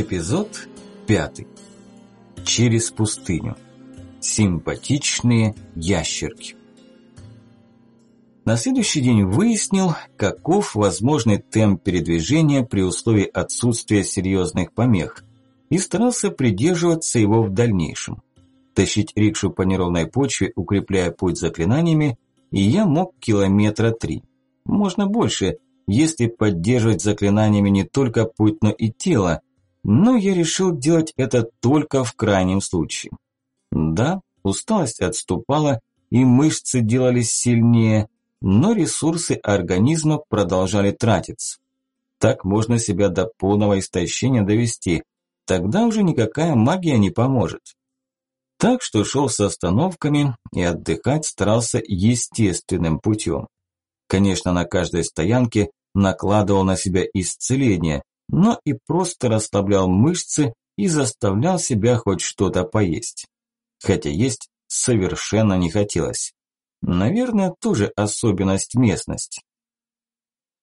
Эпизод пятый. Через пустыню. Симпатичные ящерки. На следующий день выяснил, каков возможный темп передвижения при условии отсутствия серьезных помех, и старался придерживаться его в дальнейшем. Тащить рикшу по неровной почве, укрепляя путь заклинаниями, и я мог километра три. Можно больше, если поддерживать заклинаниями не только путь, но и тело, но я решил делать это только в крайнем случае. Да, усталость отступала, и мышцы делались сильнее, но ресурсы организма продолжали тратиться. Так можно себя до полного истощения довести, тогда уже никакая магия не поможет. Так что шел с остановками и отдыхать старался естественным путем. Конечно, на каждой стоянке накладывал на себя исцеление, но и просто расслаблял мышцы и заставлял себя хоть что-то поесть. Хотя есть совершенно не хотелось. Наверное, тоже особенность местности.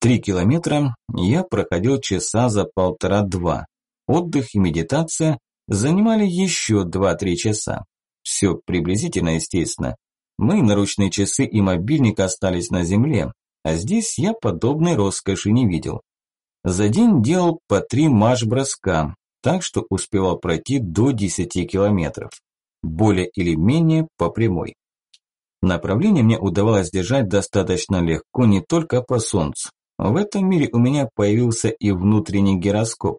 Три километра я проходил часа за полтора-два. Отдых и медитация занимали еще два-три часа. Все приблизительно, естественно. Мои наручные часы и мобильник остались на земле, а здесь я подобной роскоши не видел. За день делал по три марш-броска, так что успевал пройти до 10 километров. Более или менее по прямой. Направление мне удавалось держать достаточно легко не только по солнцу. В этом мире у меня появился и внутренний гироскоп.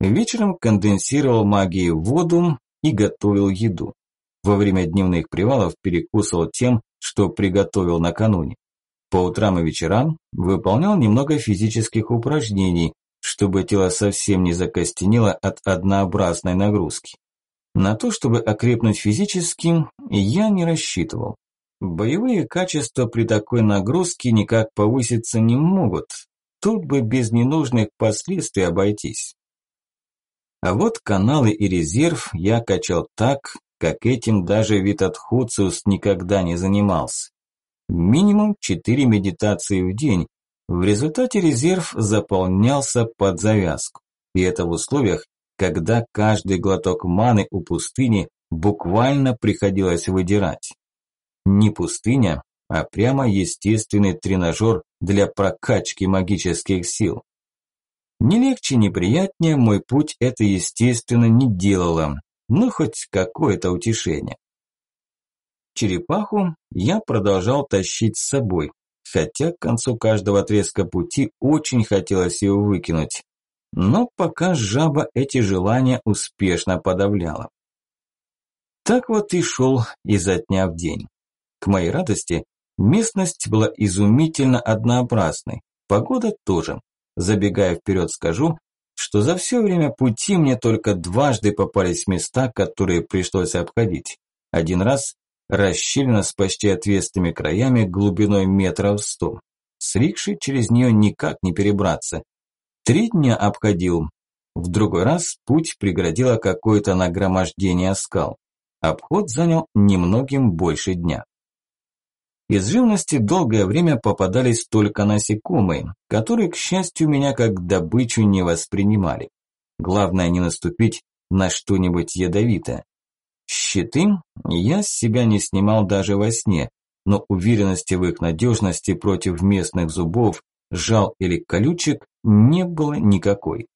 Вечером конденсировал магией воду и готовил еду. Во время дневных привалов перекусывал тем, что приготовил накануне. По утрам и вечерам выполнял немного физических упражнений, чтобы тело совсем не закостенело от однообразной нагрузки. На то, чтобы окрепнуть физически, я не рассчитывал. Боевые качества при такой нагрузке никак повыситься не могут. Тут бы без ненужных последствий обойтись. А вот каналы и резерв я качал так, как этим даже Витат Хуциус никогда не занимался. Минимум 4 медитации в день. В результате резерв заполнялся под завязку. И это в условиях, когда каждый глоток маны у пустыни буквально приходилось выдирать. Не пустыня, а прямо естественный тренажер для прокачки магических сил. Не легче, не приятнее мой путь это, естественно, не делало, но хоть какое-то утешение. Черепаху я продолжал тащить с собой, хотя к концу каждого отрезка пути очень хотелось ее выкинуть. Но пока жаба эти желания успешно подавляла. Так вот и шел изо дня в день. К моей радости, местность была изумительно однообразной, погода тоже. Забегая вперед скажу, что за все время пути мне только дважды попались места, которые пришлось обходить. Один раз расщелина с почти отвесными краями глубиной метров сто. С рикшей через нее никак не перебраться. Три дня обходил. В другой раз путь преградило какое-то нагромождение скал. Обход занял немногим больше дня. Из живности долгое время попадались только насекомые, которые, к счастью, меня как добычу не воспринимали. Главное не наступить на что-нибудь ядовитое. Щиты я с себя не снимал даже во сне, но уверенности в их надежности против местных зубов, жал или колючек не было никакой.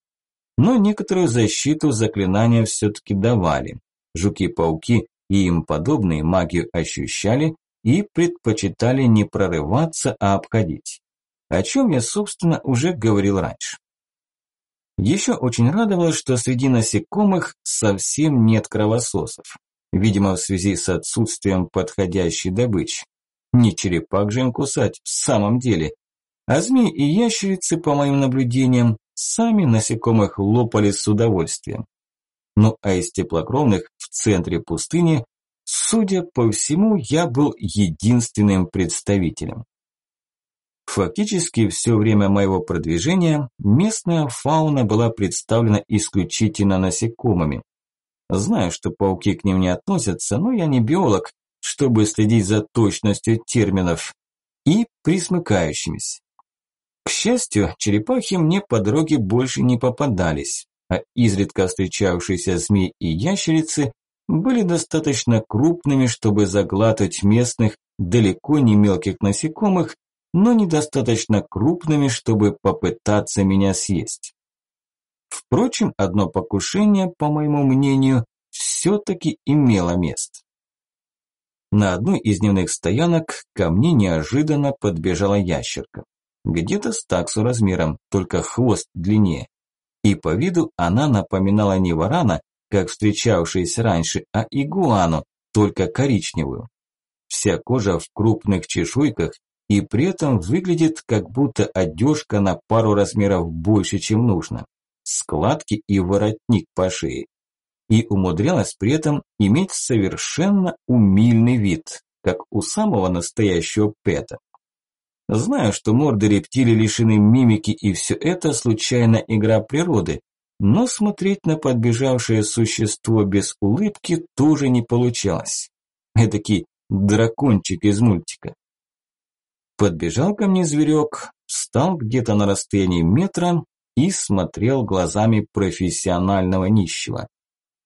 Но некоторую защиту заклинания все-таки давали. Жуки-пауки и им подобные магию ощущали и предпочитали не прорываться, а обходить. О чем я, собственно, уже говорил раньше. Еще очень радовало, что среди насекомых совсем нет кровососов. Видимо, в связи с отсутствием подходящей добычи. Не черепах же им кусать, в самом деле. А змеи и ящерицы, по моим наблюдениям, сами насекомых лопали с удовольствием. Ну а из теплокровных в центре пустыни, судя по всему, я был единственным представителем. Фактически все время моего продвижения местная фауна была представлена исключительно насекомыми. Знаю, что пауки к ним не относятся, но я не биолог, чтобы следить за точностью терминов и присмыкающимися. К счастью, черепахи мне по дороге больше не попадались, а изредка встречавшиеся змеи и ящерицы были достаточно крупными, чтобы заглатывать местных далеко не мелких насекомых, но недостаточно крупными, чтобы попытаться меня съесть. Впрочем, одно покушение, по моему мнению, все-таки имело место. На одной из дневных стоянок ко мне неожиданно подбежала ящерка. Где-то с таксу размером, только хвост длиннее. И по виду она напоминала не варана, как встречавшиеся раньше, а игуану, только коричневую. Вся кожа в крупных чешуйках и при этом выглядит как будто одежка на пару размеров больше, чем нужно. Складки и воротник по шее и умудрялась при этом иметь совершенно умильный вид, как у самого настоящего Пэта. Знаю, что морды рептилий лишены мимики и все это случайная игра природы, но смотреть на подбежавшее существо без улыбки тоже не получалось. Эдакий дракончик из мультика. Подбежал ко мне зверек, встал где-то на расстоянии метра и смотрел глазами профессионального нищего.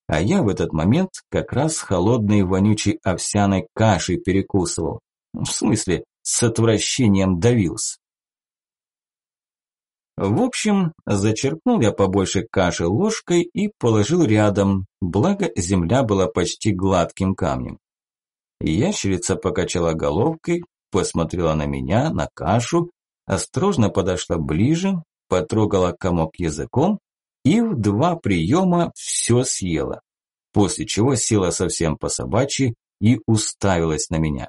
А я в этот момент как раз холодной вонючей овсяной кашей перекусывал. В смысле, с отвращением давился. В общем, зачерпнул я побольше каши ложкой и положил рядом, благо земля была почти гладким камнем. Ящерица покачала головкой, посмотрела на меня, на кашу, осторожно подошла ближе, потрогала комок языком и в два приема все съела, после чего села совсем по собачьи и уставилась на меня.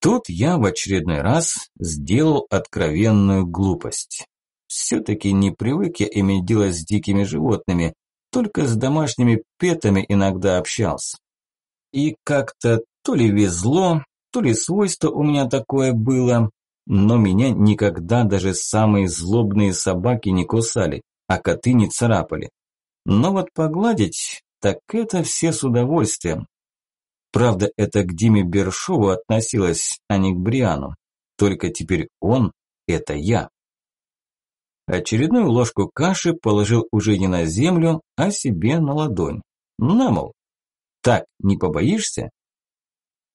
Тут я в очередной раз сделал откровенную глупость. Все-таки не привык я иметь дело с дикими животными, только с домашними петами иногда общался. И как-то то ли везло, то ли свойство у меня такое было, но меня никогда даже самые злобные собаки не кусали а коты не царапали. Но вот погладить, так это все с удовольствием. Правда, это к Диме Бершову относилось, а не к Бриану. Только теперь он – это я. Очередную ложку каши положил уже не на землю, а себе на ладонь. На, мол. Так, не побоишься?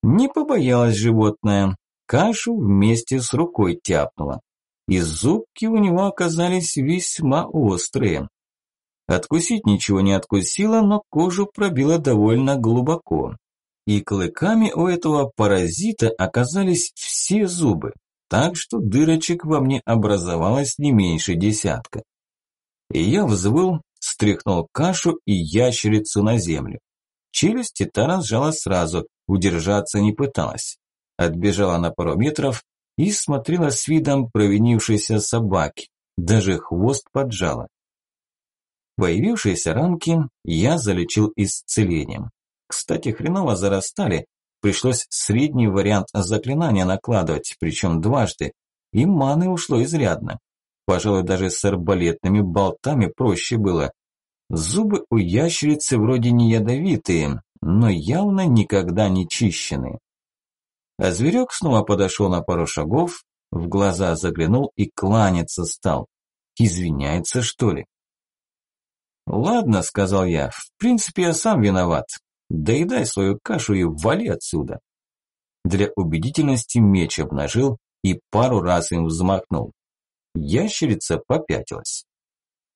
Не побоялась животное. Кашу вместе с рукой тяпнула и зубки у него оказались весьма острые. Откусить ничего не откусила, но кожу пробила довольно глубоко. И клыками у этого паразита оказались все зубы, так что дырочек во мне образовалось не меньше десятка. И я взвыл, стряхнул кашу и ящерицу на землю. Челюсти та разжала сразу, удержаться не пыталась. Отбежала на пару метров, и смотрела с видом провинившейся собаки, даже хвост поджала. Появившиеся ранки я залечил исцелением. Кстати, хреново зарастали, пришлось средний вариант заклинания накладывать, причем дважды, и маны ушло изрядно. Пожалуй, даже с арбалетными болтами проще было. Зубы у ящерицы вроде не ядовитые, но явно никогда не чищенные. А зверек снова подошел на пару шагов, в глаза заглянул и кланяться стал. Извиняется, что ли? «Ладно», – сказал я, – «в принципе, я сам виноват. Доедай свою кашу и вали отсюда». Для убедительности меч обнажил и пару раз им взмахнул. Ящерица попятилась.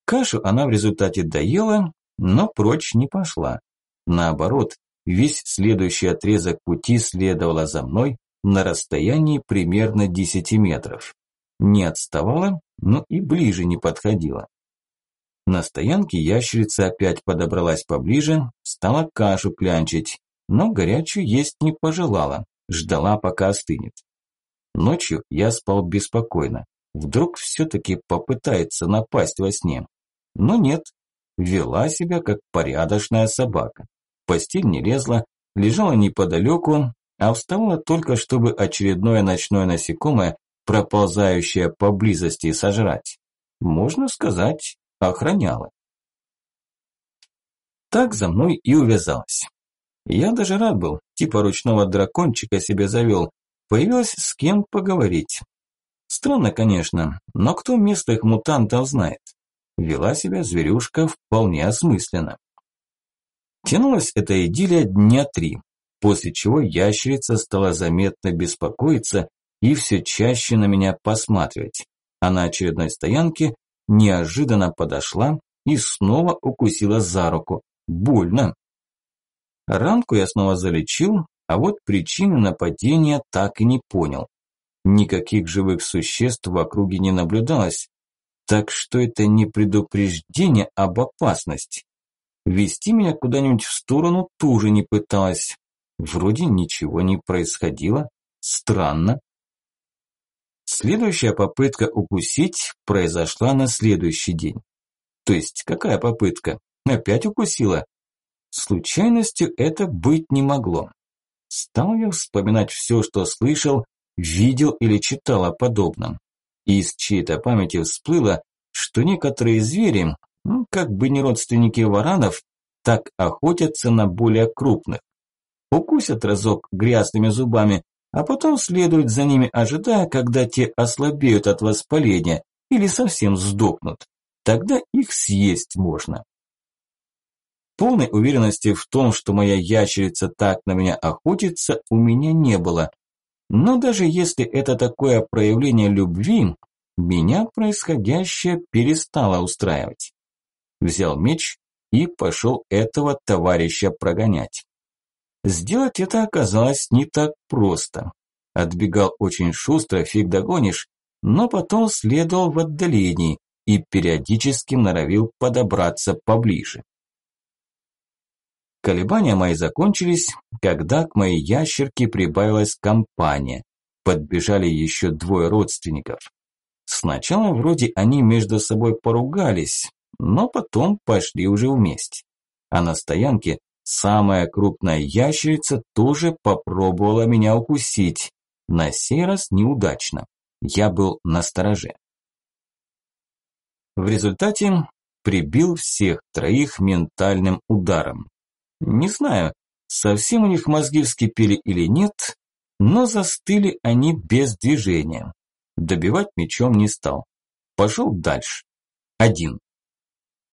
Кашу она в результате доела, но прочь не пошла. Наоборот, Весь следующий отрезок пути следовала за мной на расстоянии примерно 10 метров. Не отставала, но и ближе не подходила. На стоянке ящерица опять подобралась поближе, стала кашу клянчить, но горячую есть не пожелала, ждала пока остынет. Ночью я спал беспокойно. Вдруг все-таки попытается напасть во сне. Но нет, вела себя как порядочная собака постель не лезла, лежала неподалеку, а вставала только, чтобы очередное ночное насекомое, проползающее поблизости, сожрать. Можно сказать, охраняла. Так за мной и увязалась. Я даже рад был, типа ручного дракончика себе завел, появилось с кем поговорить. Странно, конечно, но кто местных мутантов знает? Вела себя зверюшка вполне осмысленно. Тянулась эта идиллия дня три, после чего ящерица стала заметно беспокоиться и все чаще на меня посматривать. А на очередной стоянке неожиданно подошла и снова укусила за руку. Больно. Ранку я снова залечил, а вот причины нападения так и не понял. Никаких живых существ в округе не наблюдалось, так что это не предупреждение об опасности. Вести меня куда-нибудь в сторону тоже не пыталась. Вроде ничего не происходило. Странно. Следующая попытка укусить произошла на следующий день. То есть, какая попытка? Опять укусила? Случайностью это быть не могло. Стал я вспоминать все, что слышал, видел или читал о подобном. И из чьей-то памяти всплыло, что некоторые звери, ну, как бы не родственники варанов, так охотятся на более крупных. Укусят разок грязными зубами, а потом следуют за ними, ожидая, когда те ослабеют от воспаления или совсем сдохнут. Тогда их съесть можно. Полной уверенности в том, что моя ящерица так на меня охотится, у меня не было. Но даже если это такое проявление любви, меня происходящее перестало устраивать. Взял меч и пошел этого товарища прогонять. Сделать это оказалось не так просто. Отбегал очень шустро, фиг догонишь, но потом следовал в отдалении и периодически норовил подобраться поближе. Колебания мои закончились, когда к моей ящерке прибавилась компания. Подбежали еще двое родственников. Сначала вроде они между собой поругались, но потом пошли уже вместе. А на стоянке самая крупная ящерица тоже попробовала меня укусить. На сей раз неудачно. Я был на стороже. В результате прибил всех троих ментальным ударом. Не знаю, совсем у них мозги вскипели или нет, но застыли они без движения. Добивать мечом не стал. Пошел дальше. Один.